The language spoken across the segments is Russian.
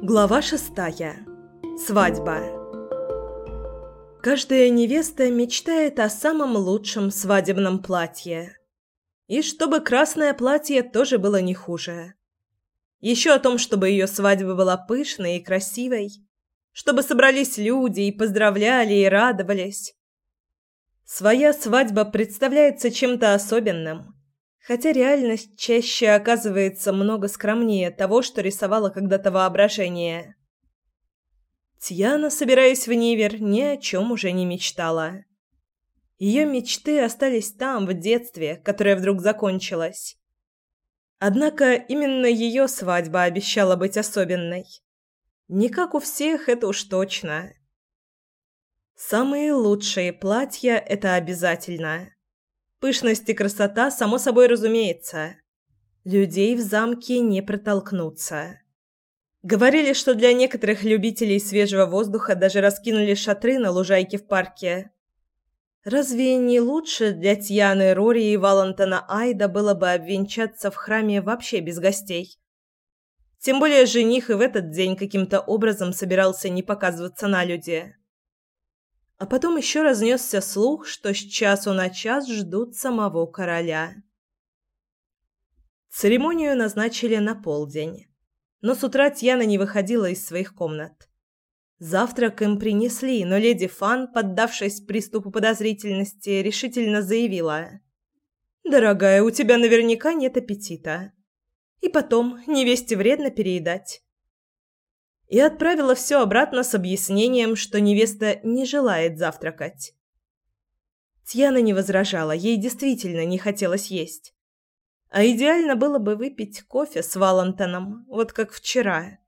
Глава шестая. Свадьба. Каждая невеста мечтает о самом лучшем свадебном платье. И чтобы красное платье тоже было не хуже. Еще о том, чтобы ее свадьба была пышной и красивой. Чтобы собрались люди и поздравляли и радовались. Своя свадьба представляется чем-то особенным – хотя реальность чаще оказывается много скромнее того, что рисовала когда-то воображение. Тьяна, собираясь в Нивер, ни о чем уже не мечтала. Ее мечты остались там, в детстве, которое вдруг закончилось. Однако именно ее свадьба обещала быть особенной. Не как у всех, это уж точно. Самые лучшие платья – это обязательно. Пышность и красота, само собой разумеется. Людей в замке не протолкнуться. Говорили, что для некоторых любителей свежего воздуха даже раскинули шатры на лужайке в парке. Разве не лучше для Тьяны Рори и Валентона Айда было бы обвенчаться в храме вообще без гостей? Тем более жених и в этот день каким-то образом собирался не показываться на люди. А потом еще разнесся слух, что с часу на час ждут самого короля. Церемонию назначили на полдень. Но с утра Тьяна не выходила из своих комнат. Завтрак им принесли, но леди Фан, поддавшись приступу подозрительности, решительно заявила. «Дорогая, у тебя наверняка нет аппетита. И потом, невесте вредно переедать и отправила все обратно с объяснением, что невеста не желает завтракать. Тьяна не возражала, ей действительно не хотелось есть. А идеально было бы выпить кофе с Валентоном, вот как вчера.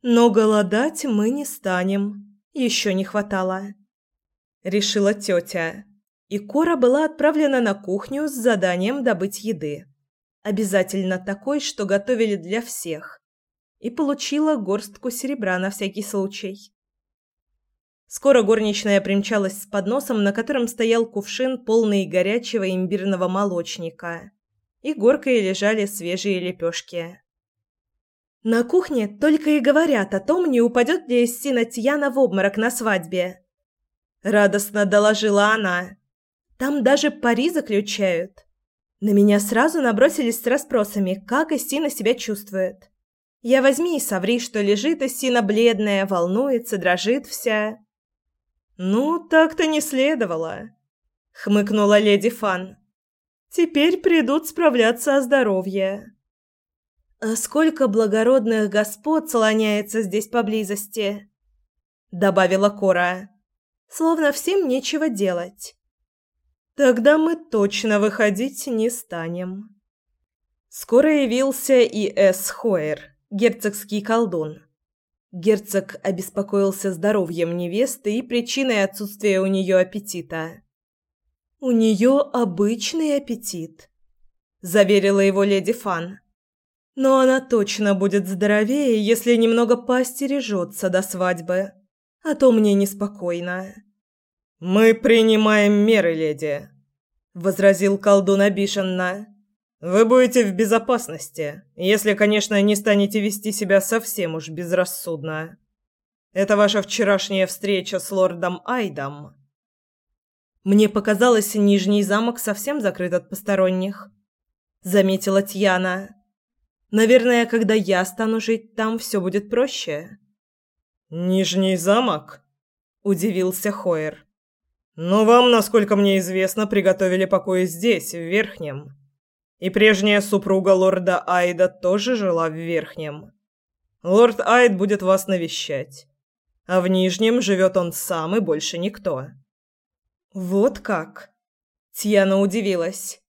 Но голодать мы не станем, еще не хватало. Решила тетя. И Кора была отправлена на кухню с заданием добыть еды. Обязательно такой, что готовили для всех и получила горстку серебра на всякий случай. Скоро горничная примчалась с подносом, на котором стоял кувшин, полный горячего имбирного молочника, и горкой лежали свежие лепешки. На кухне только и говорят о том, не упадет ли Эссина Тьяна в обморок на свадьбе. Радостно доложила она. Там даже пари заключают. На меня сразу набросились с расспросами, как Эссина себя чувствует. Я возьми и соври, что лежит Эссина бледная, волнуется, дрожит вся. «Ну, так-то не следовало», — хмыкнула леди Фан. «Теперь придут справляться о здоровье». «А сколько благородных господ слоняется здесь поблизости?» — добавила Кора. «Словно всем нечего делать». «Тогда мы точно выходить не станем». Скоро явился и Эс Хойер герцогский колдун. Герцог обеспокоился здоровьем невесты и причиной отсутствия у нее аппетита. «У нее обычный аппетит», – заверила его леди Фан. «Но она точно будет здоровее, если немного поостережется до свадьбы, а то мне неспокойно». «Мы принимаем меры, леди», – возразил колдун обиженно. Вы будете в безопасности, если, конечно, не станете вести себя совсем уж безрассудно. Это ваша вчерашняя встреча с лордом Айдом. Мне показалось, Нижний замок совсем закрыт от посторонних, заметила Тьяна. Наверное, когда я стану жить там, все будет проще. Нижний замок? удивился Хоер. Но вам, насколько мне известно, приготовили покои здесь, в Верхнем. И прежняя супруга лорда Айда тоже жила в Верхнем. Лорд Айд будет вас навещать. А в Нижнем живет он сам и больше никто. Вот как? Тьяна удивилась.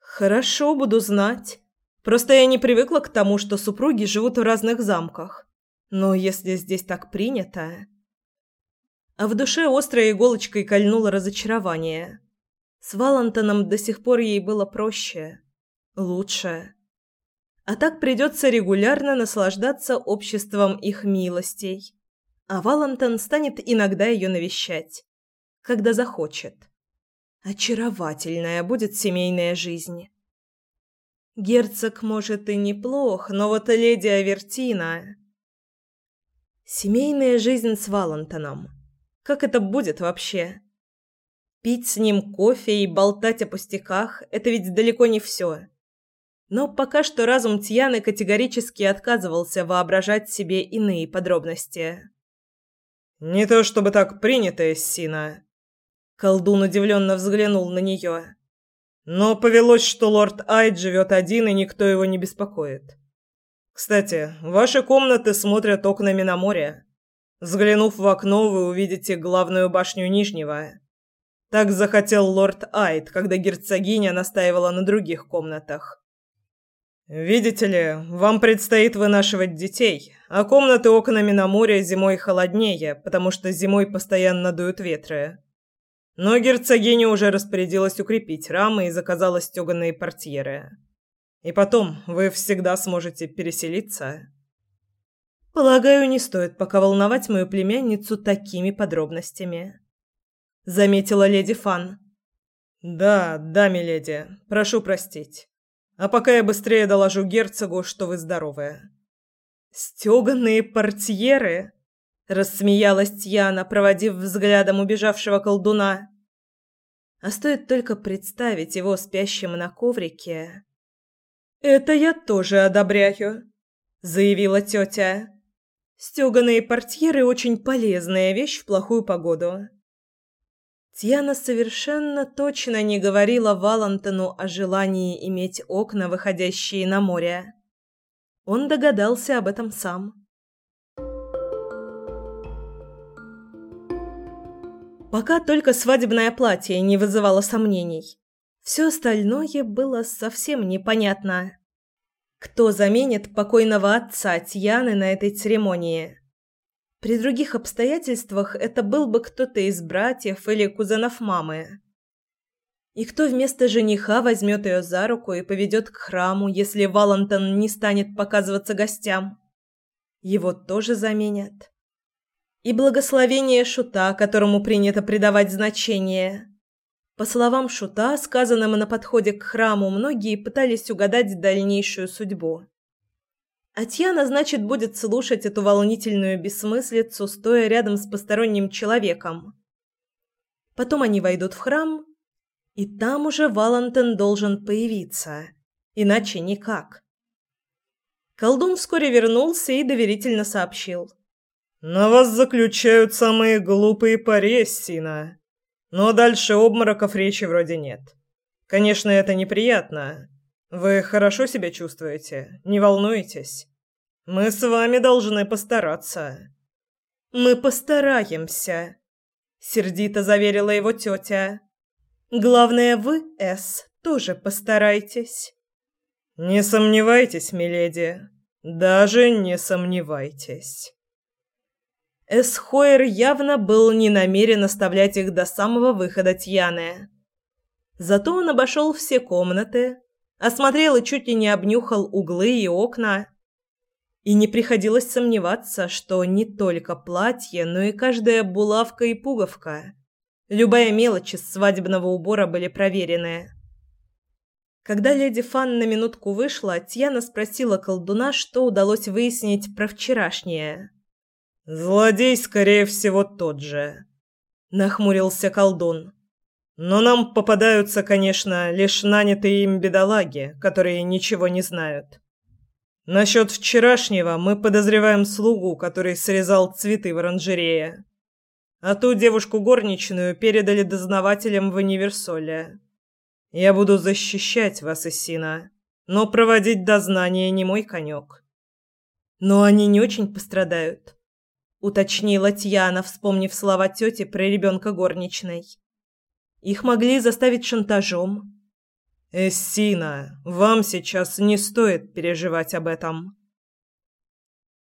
Хорошо, буду знать. Просто я не привыкла к тому, что супруги живут в разных замках. Но если здесь так принято... А в душе острой иголочкой кольнуло разочарование. С Валантоном до сих пор ей было проще лучше. А так придется регулярно наслаждаться обществом их милостей. А Валентон станет иногда ее навещать, когда захочет. Очаровательная будет семейная жизнь. Герцог, может, и неплох, но вот леди Авертина... Семейная жизнь с Валентоном. Как это будет вообще? Пить с ним кофе и болтать о пустяках – это ведь далеко не все. Но пока что разум Тьяны категорически отказывался воображать себе иные подробности. «Не то чтобы так принято, Сина». Колдун удивленно взглянул на нее. «Но повелось, что лорд Айд живет один, и никто его не беспокоит. Кстати, ваши комнаты смотрят окнами на море. Взглянув в окно, вы увидите главную башню Нижнего. Так захотел лорд Айд, когда герцогиня настаивала на других комнатах. Видите ли, вам предстоит вынашивать детей, а комнаты окнами на море зимой холоднее, потому что зимой постоянно дуют ветры. Но герцогиня уже распорядилась укрепить рамы и заказала стеганые портьеры. И потом, вы всегда сможете переселиться. Полагаю, не стоит пока волновать мою племянницу такими подробностями, заметила леди Фан. Да, да, миледи. Прошу простить. А пока я быстрее доложу герцогу, что вы здоровы. Стёганые портьеры, рассмеялась Тьяна, проводив взглядом убежавшего колдуна. А стоит только представить его спящим на коврике. Это я тоже одобряю, заявила тетя. Стёганые портьеры очень полезная вещь в плохую погоду. Тьяна совершенно точно не говорила Валантону о желании иметь окна, выходящие на море. Он догадался об этом сам. Пока только свадебное платье не вызывало сомнений. Все остальное было совсем непонятно. Кто заменит покойного отца Тьяны на этой церемонии? При других обстоятельствах это был бы кто-то из братьев или кузенов мамы. И кто вместо жениха возьмет ее за руку и поведет к храму, если Валентон не станет показываться гостям? Его тоже заменят. И благословение Шута, которому принято придавать значение. По словам Шута, сказанным на подходе к храму, многие пытались угадать дальнейшую судьбу. Атьяна, значит, будет слушать эту волнительную бессмыслицу, стоя рядом с посторонним человеком. Потом они войдут в храм, и там уже Валентин должен появиться. Иначе никак. Колдун вскоре вернулся и доверительно сообщил. «На вас заключают самые глупые пари, Сина. Но дальше обмороков речи вроде нет. Конечно, это неприятно, вы хорошо себя чувствуете? Не волнуетесь? Мы с вами должны постараться. Мы постараемся, сердито заверила его тетя. Главное, вы, С, тоже постарайтесь. Не сомневайтесь, миледи. Даже не сомневайтесь. Эсхойер явно был не намерен оставлять их до самого выхода Тьяны. Зато он обошел все комнаты, осмотрел и чуть ли не обнюхал углы и окна. И не приходилось сомневаться, что не только платье, но и каждая булавка и пуговка, любая мелочь из свадебного убора были проверены. Когда леди Фан на минутку вышла, Тьяна спросила колдуна, что удалось выяснить про вчерашнее. «Злодей, скорее всего, тот же», — нахмурился колдун. Но нам попадаются, конечно, лишь нанятые им бедолаги, которые ничего не знают. Насчет вчерашнего мы подозреваем слугу, который срезал цветы в оранжерее. А ту девушку горничную передали дознавателям в универсоле. Я буду защищать вас, Исина, но проводить дознание не мой конек. Но они не очень пострадают, уточнила Тьяна, вспомнив слова тети про ребенка горничной. Их могли заставить шантажом. Эссина, вам сейчас не стоит переживать об этом.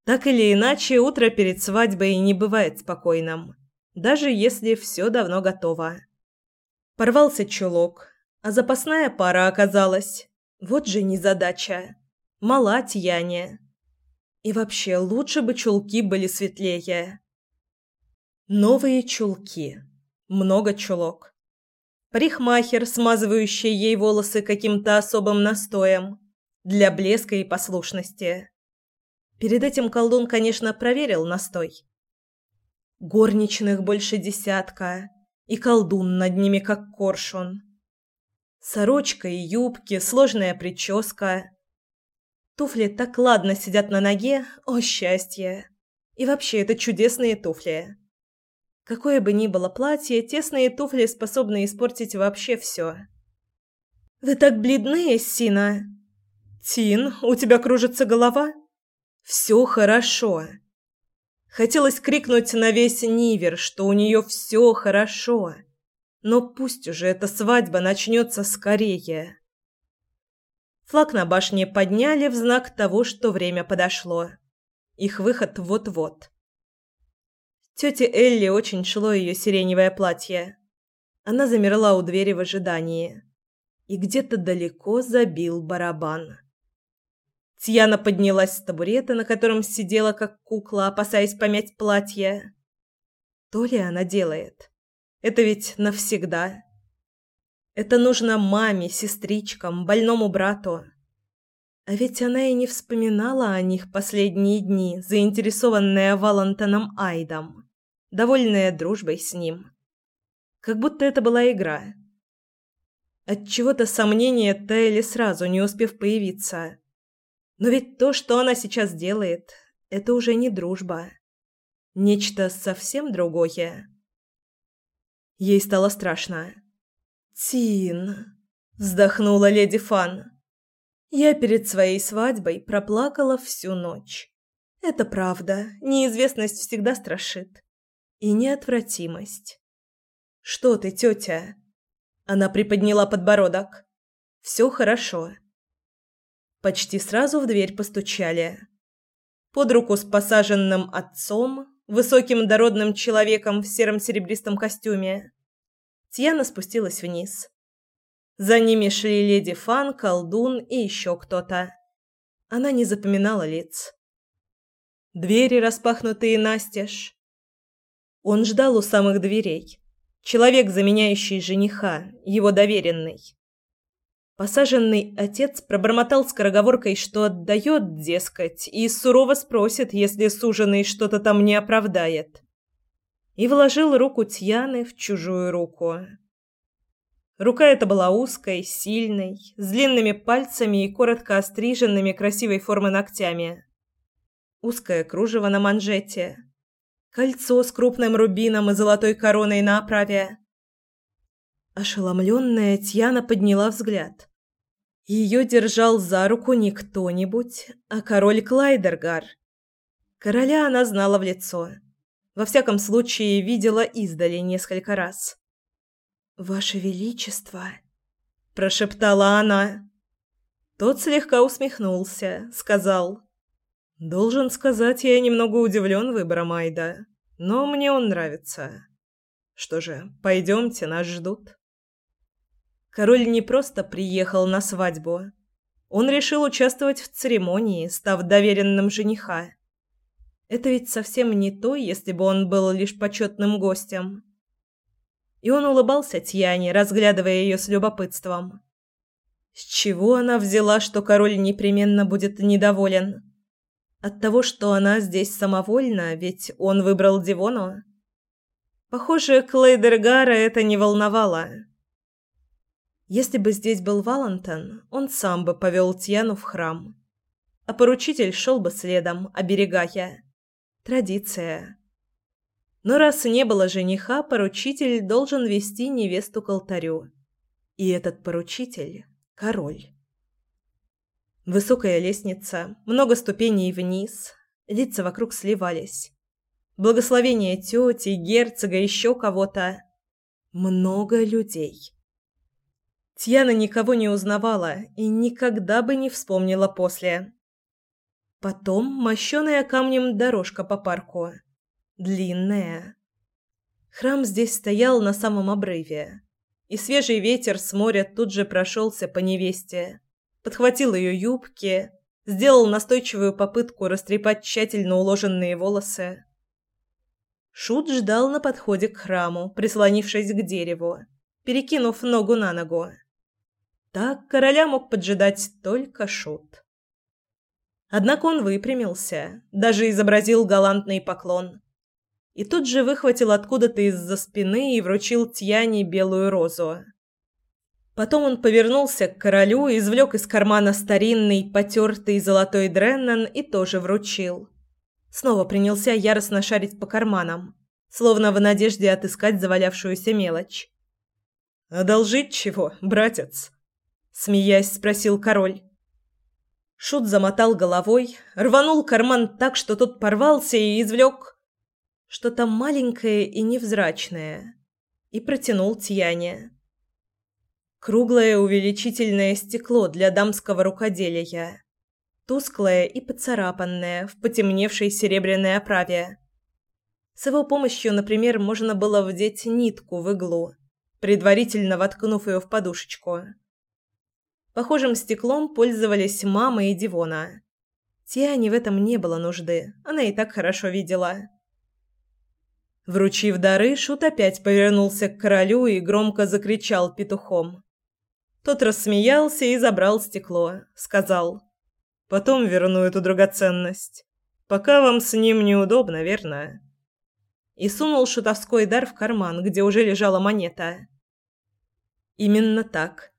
Так или иначе, утро перед свадьбой не бывает спокойным, даже если все давно готово. Порвался чулок, а запасная пара оказалась. Вот же незадача. Мала Тьяне. И вообще, лучше бы чулки были светлее. Новые чулки. Много чулок парикмахер, смазывающий ей волосы каким-то особым настоем для блеска и послушности. Перед этим колдун, конечно, проверил настой. Горничных больше десятка, и колдун над ними как коршун. Сорочка и юбки, сложная прическа. Туфли так ладно сидят на ноге, о счастье! И вообще, это чудесные туфли. Какое бы ни было платье, тесные туфли способны испортить вообще все. «Вы так бледны, Сина!» «Тин, у тебя кружится голова?» «Все хорошо!» Хотелось крикнуть на весь Нивер, что у нее все хорошо. Но пусть уже эта свадьба начнется скорее. Флаг на башне подняли в знак того, что время подошло. Их выход вот-вот. Тете Элли очень шло ее сиреневое платье. Она замерла у двери в ожидании. И где-то далеко забил барабан. Тьяна поднялась с табурета, на котором сидела как кукла, опасаясь помять платье. То ли она делает. Это ведь навсегда. Это нужно маме, сестричкам, больному брату. А ведь она и не вспоминала о них последние дни, заинтересованная Валентином Айдом, довольная дружбой с ним. Как будто это была игра. От чего-то сомнения таяли сразу, не успев появиться. Но ведь то, что она сейчас делает, это уже не дружба. Нечто совсем другое. Ей стало страшно. «Тин!» – вздохнула леди Фан. Я перед своей свадьбой проплакала всю ночь. Это правда, неизвестность всегда страшит. И неотвратимость. «Что ты, тетя?» Она приподняла подбородок. «Все хорошо». Почти сразу в дверь постучали. Под руку с посаженным отцом, высоким дородным человеком в сером серебристом костюме, Тьяна спустилась вниз. За ними шли леди Фан, колдун и еще кто-то. Она не запоминала лиц. Двери распахнутые настежь. Он ждал у самых дверей. Человек, заменяющий жениха, его доверенный. Посаженный отец пробормотал скороговоркой, что отдает, дескать, и сурово спросит, если суженый что-то там не оправдает. И вложил руку Тьяны в чужую руку. Рука эта была узкой, сильной, с длинными пальцами и коротко остриженными красивой формы ногтями. Узкое кружево на манжете. Кольцо с крупным рубином и золотой короной на оправе. Ошеломленная Тьяна подняла взгляд. Ее держал за руку не кто-нибудь, а король Клайдергар. Короля она знала в лицо. Во всяком случае, видела издали несколько раз. «Ваше Величество!» – прошептала она. Тот слегка усмехнулся, сказал. «Должен сказать, я немного удивлен выбором Айда, но мне он нравится. Что же, пойдемте, нас ждут». Король не просто приехал на свадьбу. Он решил участвовать в церемонии, став доверенным жениха. Это ведь совсем не то, если бы он был лишь почетным гостем и он улыбался Тьяне, разглядывая ее с любопытством. С чего она взяла, что король непременно будет недоволен? От того, что она здесь самовольна, ведь он выбрал Дивону? Похоже, Клейдергара это не волновало. Если бы здесь был Валентон, он сам бы повел Тьяну в храм. А поручитель шел бы следом, оберегая. Традиция. Но раз не было жениха, поручитель должен вести невесту к алтарю. И этот поручитель – король. Высокая лестница, много ступеней вниз, лица вокруг сливались. Благословение тети, герцога, еще кого-то. Много людей. Тьяна никого не узнавала и никогда бы не вспомнила после. Потом мощеная камнем дорожка по парку – длинная. Храм здесь стоял на самом обрыве, и свежий ветер с моря тут же прошелся по невесте, подхватил ее юбки, сделал настойчивую попытку растрепать тщательно уложенные волосы. Шут ждал на подходе к храму, прислонившись к дереву, перекинув ногу на ногу. Так короля мог поджидать только Шут. Однако он выпрямился, даже изобразил галантный поклон. И тут же выхватил откуда-то из-за спины и вручил Тьяне белую розу. Потом он повернулся к королю, извлек из кармана старинный, потертый золотой дреннан и тоже вручил. Снова принялся яростно шарить по карманам, словно в надежде отыскать завалявшуюся мелочь. «Одолжить чего, братец?» — смеясь спросил король. Шут замотал головой, рванул карман так, что тот порвался и извлек что-то маленькое и невзрачное, и протянул Тьяне. Круглое увеличительное стекло для дамского рукоделия, тусклое и поцарапанное в потемневшей серебряной оправе. С его помощью, например, можно было вдеть нитку в иглу, предварительно воткнув ее в подушечку. Похожим стеклом пользовались мама и Дивона. Тиане в этом не было нужды, она и так хорошо видела. Вручив дары, Шут опять повернулся к королю и громко закричал петухом. Тот рассмеялся и забрал стекло, сказал: "Потом верну эту драгоценность. Пока вам с ним неудобно, верно?" И сунул шутовской дар в карман, где уже лежала монета. Именно так.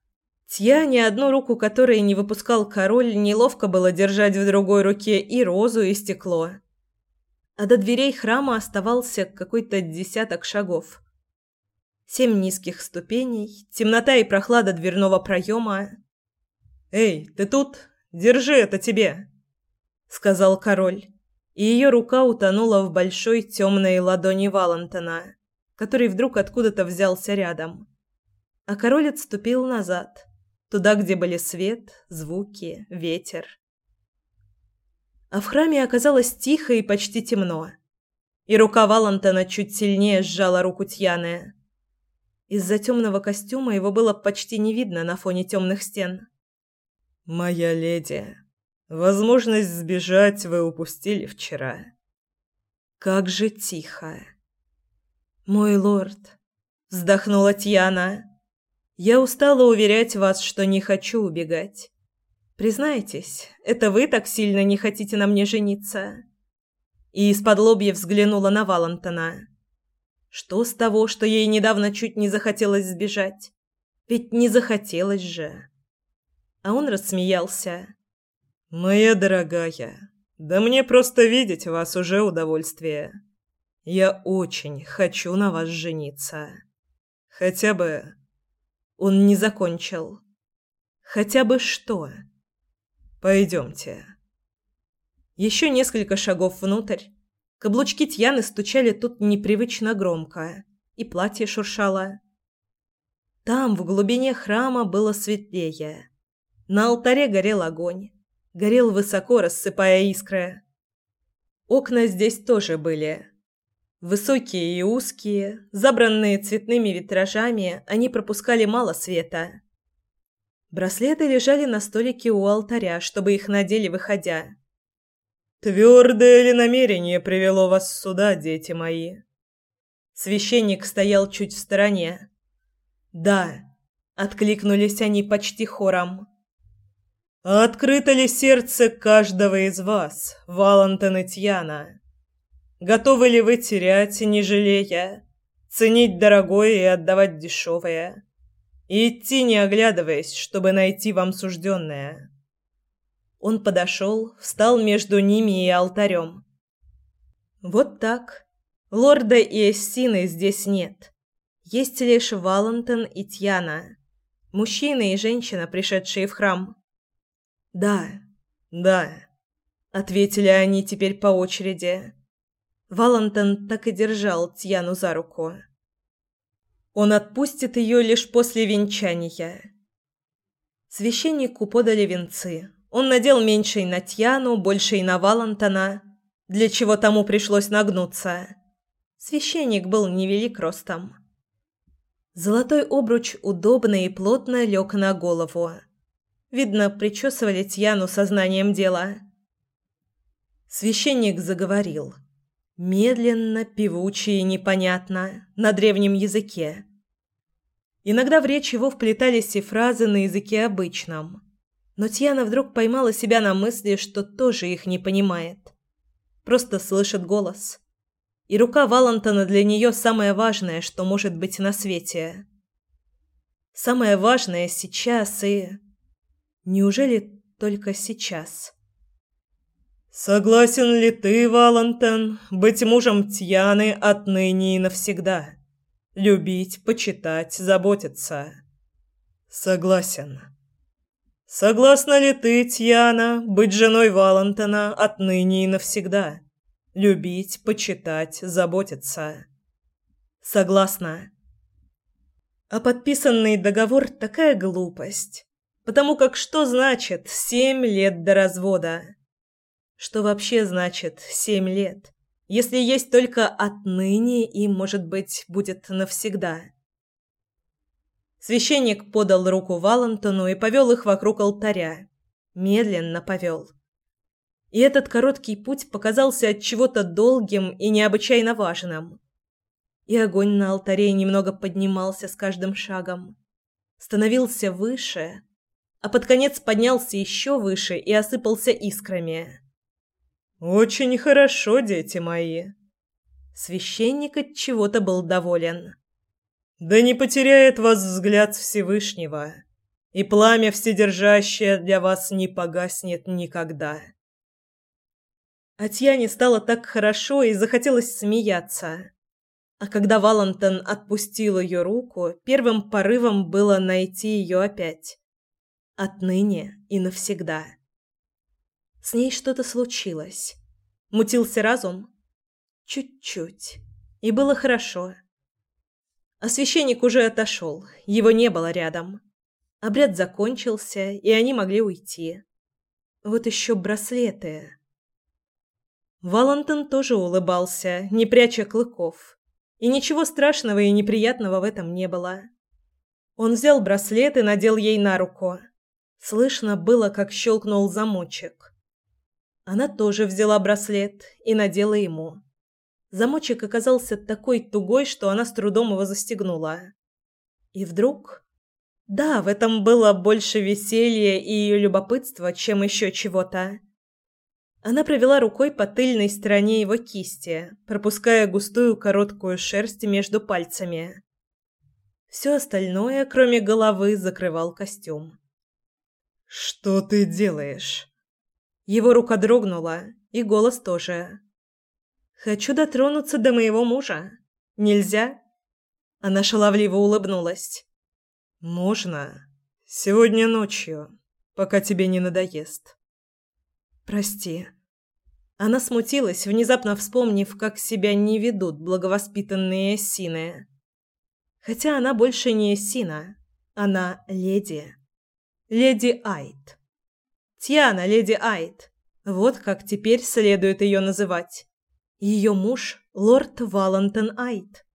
Тьяне, одну руку которой не выпускал король, неловко было держать в другой руке и розу, и стекло. А до дверей храма оставался какой-то десяток шагов. Семь низких ступеней, темнота и прохлада дверного проема. «Эй, ты тут? Держи это тебе!» — сказал король, и ее рука утонула в большой темной ладони Валентона, который вдруг откуда-то взялся рядом. А король отступил назад — туда, где были свет, звуки, ветер. А в храме оказалось тихо и почти темно. И рука Валантона чуть сильнее сжала руку Тьяны. Из-за темного костюма его было почти не видно на фоне темных стен. «Моя леди, возможность сбежать вы упустили вчера». «Как же тихо!» «Мой лорд!» — вздохнула Тьяна. Я устала уверять вас, что не хочу убегать. Признайтесь, это вы так сильно не хотите на мне жениться?» И из-под лобья взглянула на Валентона. Что с того, что ей недавно чуть не захотелось сбежать? Ведь не захотелось же. А он рассмеялся. «Моя дорогая, да мне просто видеть вас уже удовольствие. Я очень хочу на вас жениться. Хотя бы он не закончил. Хотя бы что? Пойдемте. Еще несколько шагов внутрь. Каблучки Тьяны стучали тут непривычно громко, и платье шуршало. Там, в глубине храма, было светлее. На алтаре горел огонь. Горел высоко, рассыпая искры. Окна здесь тоже были, Высокие и узкие, забранные цветными витражами, они пропускали мало света. Браслеты лежали на столике у алтаря, чтобы их надели, выходя. «Твердое ли намерение привело вас сюда, дети мои?» Священник стоял чуть в стороне. «Да», — откликнулись они почти хором. «Открыто ли сердце каждого из вас, Валентин и Тьяна?» Готовы ли вы терять, не жалея, ценить дорогое и отдавать дешевое, и идти, не оглядываясь, чтобы найти вам сужденное?» Он подошел, встал между ними и алтарем. «Вот так. Лорда и Эссины здесь нет. Есть лишь Валентин и Тьяна, мужчина и женщина, пришедшие в храм». «Да, да», — ответили они теперь по очереди. Валентин так и держал Тьяну за руку. Он отпустит ее лишь после венчания. Священнику подали венцы. Он надел меньшей на Тьяну, большей на Валентина, для чего тому пришлось нагнуться. Священник был невелик ростом. Золотой обруч удобно и плотно лег на голову. Видно, причесывали Тьяну сознанием дела. Священник заговорил. Медленно, певуче и непонятно, на древнем языке. Иногда в речь его вплетались и фразы на языке обычном. Но Тьяна вдруг поймала себя на мысли, что тоже их не понимает. Просто слышит голос. И рука Валентона для нее самое важное, что может быть на свете. Самое важное сейчас и... Неужели только сейчас? «Согласен ли ты, Валентин, быть мужем Тьяны отныне и навсегда? Любить, почитать, заботиться?» «Согласен». «Согласна ли ты, Тьяна, быть женой Валентина отныне и навсегда? Любить, почитать, заботиться?» «Согласна». А подписанный договор – такая глупость. Потому как что значит семь лет до развода? Что вообще значит семь лет? Если есть только отныне и, может быть, будет навсегда. Священник подал руку Валентону и повел их вокруг алтаря. Медленно повел. И этот короткий путь показался от чего-то долгим и необычайно важным. И огонь на алтаре немного поднимался с каждым шагом. Становился выше, а под конец поднялся еще выше и осыпался искрами. «Очень хорошо, дети мои!» Священник от чего-то был доволен. «Да не потеряет вас взгляд Всевышнего, и пламя вседержащее для вас не погаснет никогда». Атьяне стало так хорошо и захотелось смеяться. А когда Валентин отпустил ее руку, первым порывом было найти ее опять. Отныне и навсегда. С ней что-то случилось. Мутился разум? Чуть-чуть. И было хорошо. А священник уже отошел, его не было рядом. Обряд закончился, и они могли уйти. Вот еще браслеты. Валентин тоже улыбался, не пряча клыков. И ничего страшного и неприятного в этом не было. Он взял браслет и надел ей на руку. Слышно было, как щелкнул замочек. Она тоже взяла браслет и надела ему. Замочек оказался такой тугой, что она с трудом его застегнула. И вдруг... Да, в этом было больше веселья и любопытства, чем еще чего-то. Она провела рукой по тыльной стороне его кисти, пропуская густую короткую шерсть между пальцами. Все остальное, кроме головы, закрывал костюм. «Что ты делаешь?» Его рука дрогнула, и голос тоже. «Хочу дотронуться до моего мужа. Нельзя?» Она шаловливо улыбнулась. «Можно. Сегодня ночью, пока тебе не надоест». «Прости». Она смутилась, внезапно вспомнив, как себя не ведут благовоспитанные эссины. Хотя она больше не эссина, она леди. Леди Айт. Тиана леди Айт. Вот как теперь следует ее называть. Ее муж – лорд Валентин Айт.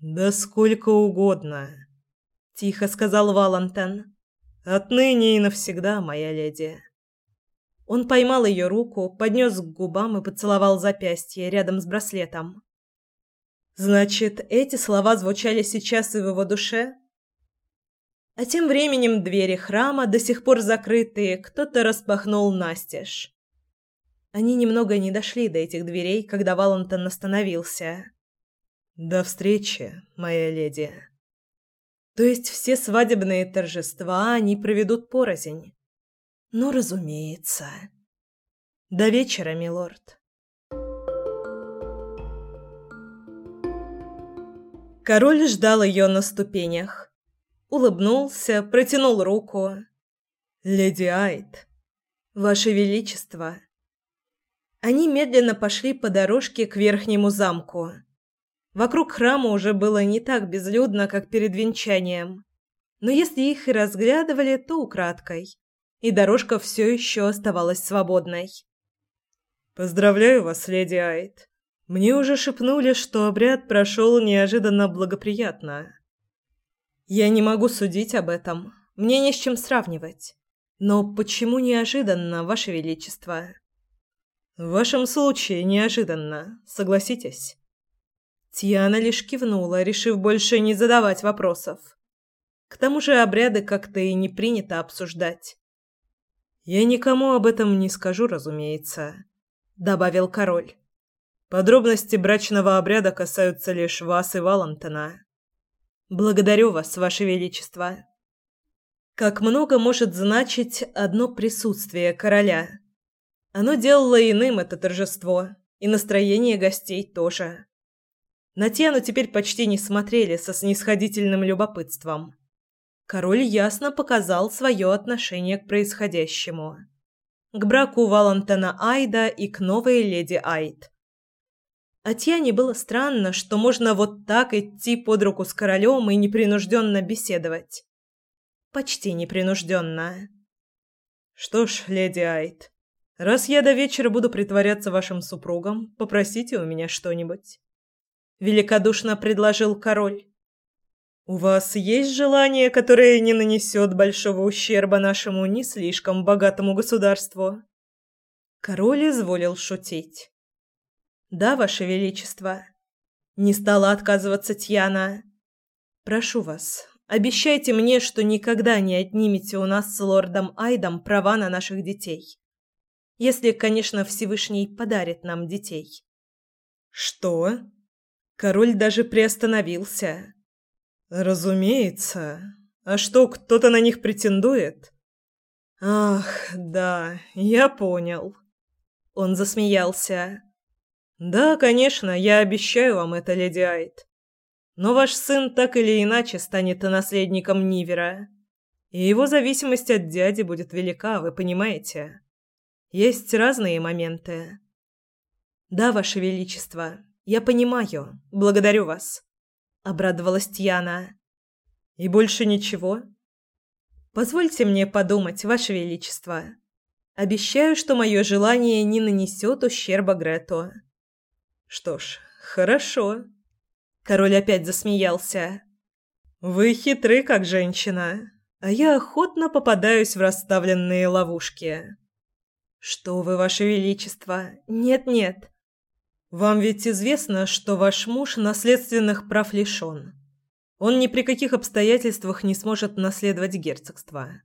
«Да сколько угодно», – тихо сказал Валентин. «Отныне и навсегда, моя леди». Он поймал ее руку, поднес к губам и поцеловал запястье рядом с браслетом. Значит, эти слова звучали сейчас и в его душе? А тем временем двери храма, до сих пор закрытые, кто-то распахнул настежь. Они немного не дошли до этих дверей, когда Валентон остановился. «До встречи, моя леди». То есть все свадебные торжества они проведут порознь? Ну, разумеется. До вечера, милорд. Король ждал ее на ступенях улыбнулся, протянул руку. «Леди Айт, Ваше Величество!» Они медленно пошли по дорожке к верхнему замку. Вокруг храма уже было не так безлюдно, как перед венчанием. Но если их и разглядывали, то украдкой. И дорожка все еще оставалась свободной. «Поздравляю вас, леди Айт. Мне уже шепнули, что обряд прошел неожиданно благоприятно. Я не могу судить об этом. Мне не с чем сравнивать. Но почему неожиданно, ваше величество? В вашем случае неожиданно, согласитесь. Тиана лишь кивнула, решив больше не задавать вопросов. К тому же обряды как-то и не принято обсуждать. «Я никому об этом не скажу, разумеется», — добавил король. «Подробности брачного обряда касаются лишь вас и Валантона». «Благодарю вас, ваше величество». Как много может значить одно присутствие короля. Оно делало иным это торжество, и настроение гостей тоже. На Тиану теперь почти не смотрели со снисходительным любопытством. Король ясно показал свое отношение к происходящему. К браку Валентина Айда и к новой леди Айд. А Тиане было странно, что можно вот так идти под руку с королем и непринужденно беседовать. Почти непринужденно. «Что ж, леди Айд, раз я до вечера буду притворяться вашим супругом, попросите у меня что-нибудь». Великодушно предложил король. «У вас есть желание, которое не нанесет большого ущерба нашему не слишком богатому государству?» Король изволил шутить. «Да, ваше величество». Не стала отказываться Тьяна. «Прошу вас, обещайте мне, что никогда не отнимете у нас с лордом Айдом права на наших детей. Если, конечно, Всевышний подарит нам детей». «Что?» Король даже приостановился. Разумеется. А что, кто-то на них претендует? Ах, да, я понял. Он засмеялся. Да, конечно, я обещаю вам это, леди Айт. Но ваш сын так или иначе станет наследником Нивера. И его зависимость от дяди будет велика, вы понимаете? Есть разные моменты. Да, ваше величество, я понимаю. Благодарю вас обрадовалась Тьяна. И больше ничего? Позвольте мне подумать, ваше величество. Обещаю, что мое желание не нанесет ущерба Грету. Что ж, хорошо. Король опять засмеялся. Вы хитры, как женщина, а я охотно попадаюсь в расставленные ловушки. Что вы, ваше величество? Нет-нет. Вам ведь известно, что ваш муж наследственных прав лишен. Он ни при каких обстоятельствах не сможет наследовать герцогство.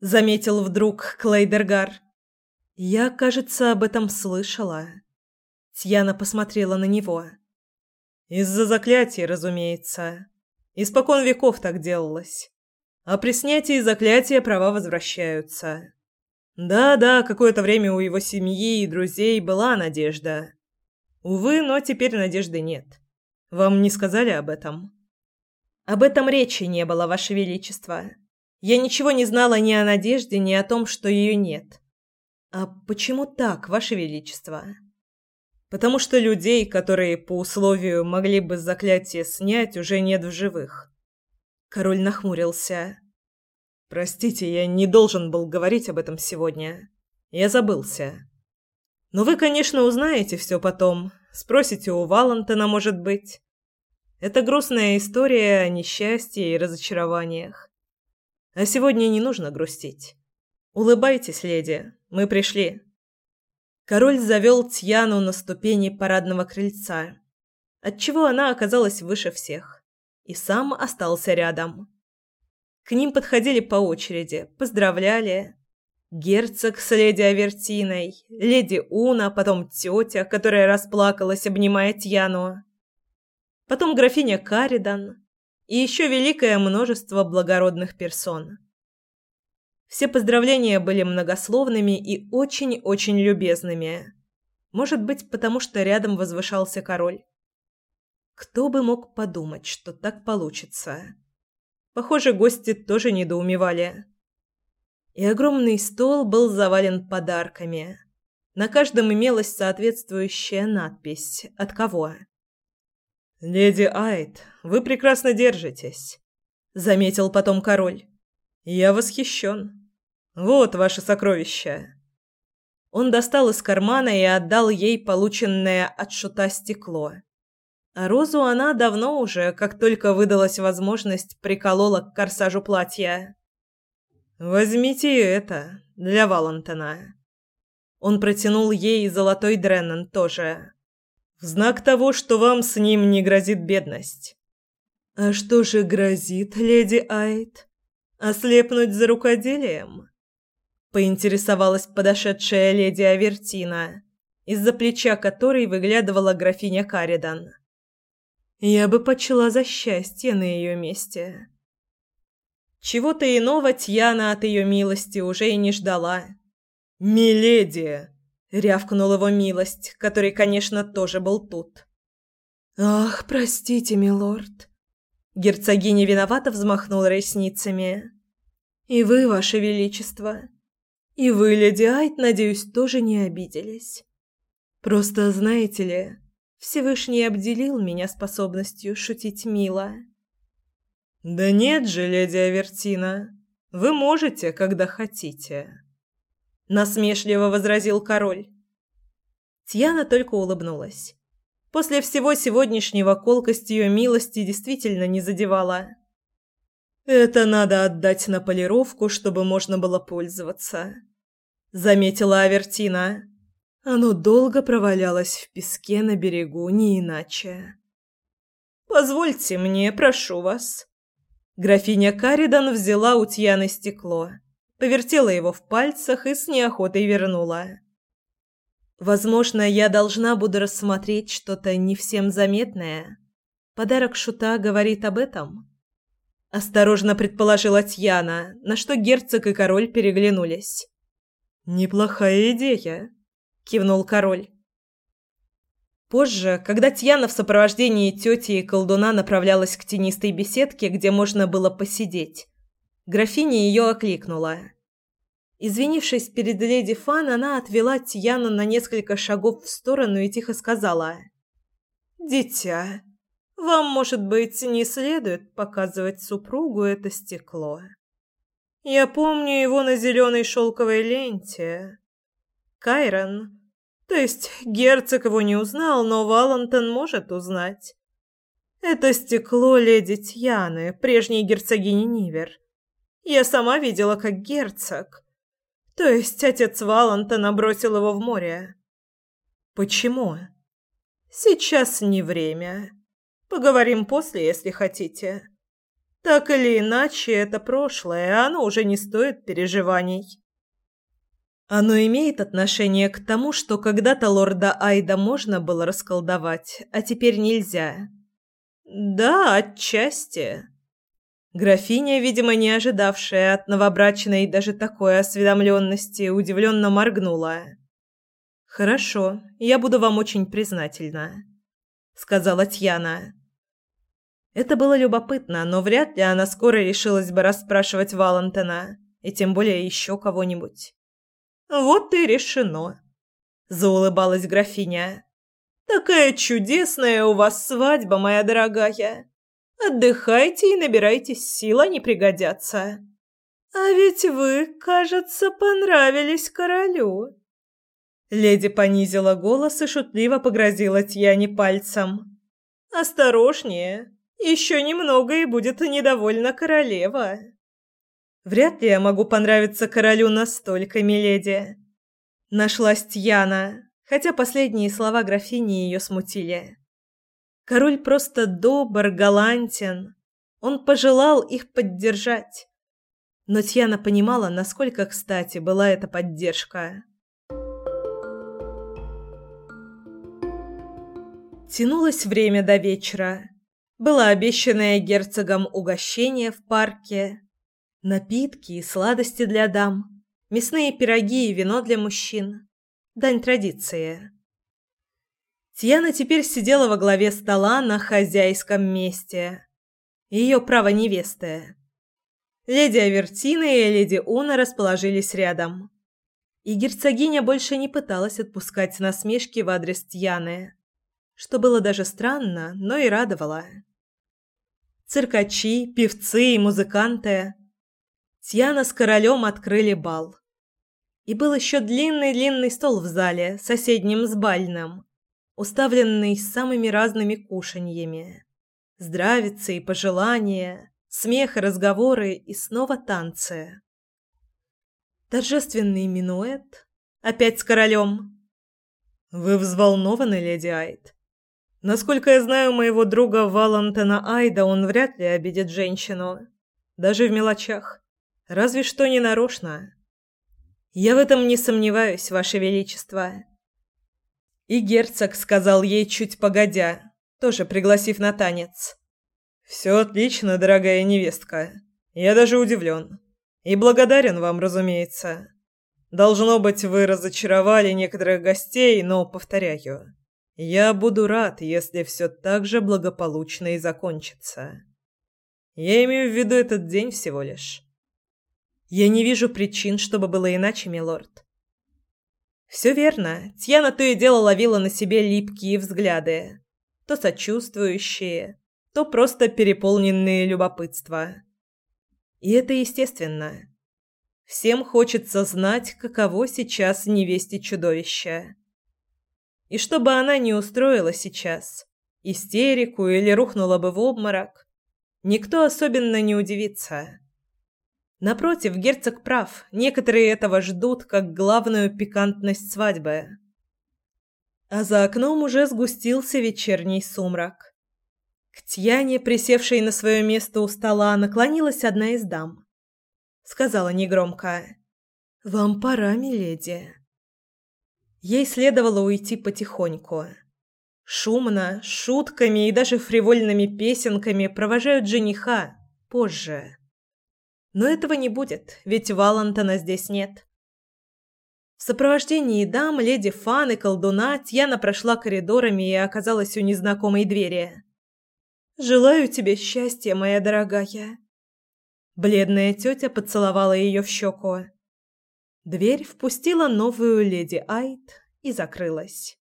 Заметил вдруг Клейдергар. Я, кажется, об этом слышала. Тьяна посмотрела на него. Из-за заклятий, разумеется. Испокон веков так делалось. А при снятии заклятия права возвращаются. Да-да, какое-то время у его семьи и друзей была надежда. Увы, но теперь надежды нет. Вам не сказали об этом? Об этом речи не было, ваше величество. Я ничего не знала ни о надежде, ни о том, что ее нет. А почему так, ваше величество? Потому что людей, которые по условию могли бы заклятие снять, уже нет в живых. Король нахмурился. Простите, я не должен был говорить об этом сегодня. Я забылся. Но вы, конечно, узнаете все потом. Спросите у Валентина, может быть. Это грустная история о несчастье и разочарованиях. А сегодня не нужно грустить. Улыбайтесь, леди. Мы пришли. Король завел Тьяну на ступени парадного крыльца, отчего она оказалась выше всех, и сам остался рядом. К ним подходили по очереди, поздравляли, Герцог с леди Авертиной, леди Уна, потом тетя, которая расплакалась, обнимая Тьяну. Потом графиня Каридан и еще великое множество благородных персон. Все поздравления были многословными и очень-очень любезными. Может быть, потому что рядом возвышался король. Кто бы мог подумать, что так получится? Похоже, гости тоже недоумевали и огромный стол был завален подарками. На каждом имелась соответствующая надпись «От кого?». «Леди Айд, вы прекрасно держитесь», — заметил потом король. «Я восхищен. Вот ваше сокровище». Он достал из кармана и отдал ей полученное от шута стекло. Розу она давно уже, как только выдалась возможность, приколола к корсажу платья. Возьмите это для Валентина. Он протянул ей золотой дреннен тоже. В знак того, что вам с ним не грозит бедность. А что же грозит, леди Айт? Ослепнуть за рукоделием? поинтересовалась подошедшая леди Авертина, из-за плеча которой выглядывала графиня Каридан. Я бы почла за счастье на ее месте. Чего-то иного Тьяна от ее милости уже и не ждала. «Миледи!» — рявкнул его милость, который, конечно, тоже был тут. «Ах, простите, милорд!» Герцогиня виновато взмахнула ресницами. «И вы, ваше величество, и вы, леди Айт, надеюсь, тоже не обиделись. Просто, знаете ли, Всевышний обделил меня способностью шутить мило». «Да нет же, леди Авертина, вы можете, когда хотите», — насмешливо возразил король. Тьяна только улыбнулась. После всего сегодняшнего колкость ее милости действительно не задевала. «Это надо отдать на полировку, чтобы можно было пользоваться», — заметила Авертина. Оно долго провалялось в песке на берегу, не иначе. «Позвольте мне, прошу вас», Графиня Каридан взяла у Тьяны стекло, повертела его в пальцах и с неохотой вернула. Возможно, я должна буду рассмотреть что-то не всем заметное. Подарок шута говорит об этом. Осторожно предположила Тьяна, на что герцог и король переглянулись. Неплохая идея, кивнул король. Позже, когда Тьяна в сопровождении тети и колдуна направлялась к тенистой беседке, где можно было посидеть, графиня ее окликнула. Извинившись перед леди Фан, она отвела Тьяну на несколько шагов в сторону и тихо сказала. «Дитя, вам, может быть, не следует показывать супругу это стекло. Я помню его на зеленой шелковой ленте. Кайрон, то есть герцог его не узнал, но Валентон может узнать. Это стекло леди Тьяны, прежней герцогини Нивер. Я сама видела, как герцог, то есть отец Валентона бросил его в море. Почему? Сейчас не время. Поговорим после, если хотите. Так или иначе, это прошлое, а оно уже не стоит переживаний. Оно имеет отношение к тому, что когда-то лорда Айда можно было расколдовать, а теперь нельзя. Да, отчасти. Графиня, видимо, не ожидавшая от новобрачной даже такой осведомленности, удивленно моргнула. «Хорошо, я буду вам очень признательна», — сказала Тьяна. Это было любопытно, но вряд ли она скоро решилась бы расспрашивать Валентина, и тем более еще кого-нибудь. Вот и решено, заулыбалась графиня. Такая чудесная у вас свадьба, моя дорогая. Отдыхайте и набирайтесь сил, они пригодятся. А ведь вы, кажется, понравились королю. Леди понизила голос и шутливо погрозила Тьяне пальцем. Осторожнее, еще немного и будет недовольна королева. Вряд ли я могу понравиться королю настолько, миледи. Нашлась Тьяна, хотя последние слова графини ее смутили. Король просто добр, галантен. Он пожелал их поддержать. Но Тьяна понимала, насколько кстати была эта поддержка. Тянулось время до вечера. Было обещанное герцогом угощение в парке, Напитки и сладости для дам, мясные пироги и вино для мужчин. Дань традиции. Тьяна теперь сидела во главе стола на хозяйском месте. Ее право невесты. Леди Авертина и леди Уна расположились рядом. И герцогиня больше не пыталась отпускать насмешки в адрес Тьяны, что было даже странно, но и радовало. Циркачи, певцы и музыканты Тьяна с королем открыли бал. И был еще длинный-длинный стол в зале, соседним с бальным, уставленный самыми разными кушаньями. Здравицы и пожелания, смех и разговоры и снова танцы. Торжественный минуэт, опять с королем. «Вы взволнованы, леди Айд?» Насколько я знаю моего друга Валентина Айда, он вряд ли обидит женщину, даже в мелочах. Разве что не нарочно. Я в этом не сомневаюсь, ваше величество. И герцог сказал ей чуть погодя, тоже пригласив на танец. Все отлично, дорогая невестка. Я даже удивлен. И благодарен вам, разумеется. Должно быть, вы разочаровали некоторых гостей, но повторяю, я буду рад, если все так же благополучно и закончится. Я имею в виду этот день всего лишь. Я не вижу причин, чтобы было иначе, милорд. Все верно. Тьяна то и дело ловила на себе липкие взгляды, то сочувствующие, то просто переполненные любопытства. И это естественно. Всем хочется знать, каково сейчас невесте чудовища. И чтобы она не устроила сейчас истерику или рухнула бы в обморок, никто особенно не удивится. Напротив, герцог прав. Некоторые этого ждут как главную пикантность свадьбы. А за окном уже сгустился вечерний сумрак. К Тьяне, присевшей на свое место у стола, наклонилась одна из дам сказала негромко. Вам пора, миледи. Ей следовало уйти потихоньку. Шумно, шутками и даже фривольными песенками провожают жениха позже. Но этого не будет, ведь Валентона здесь нет. В сопровождении дам, леди Фан и колдуна Тьяна прошла коридорами и оказалась у незнакомой двери. «Желаю тебе счастья, моя дорогая», Бледная тетя поцеловала ее в щеку. Дверь впустила новую леди Айт и закрылась.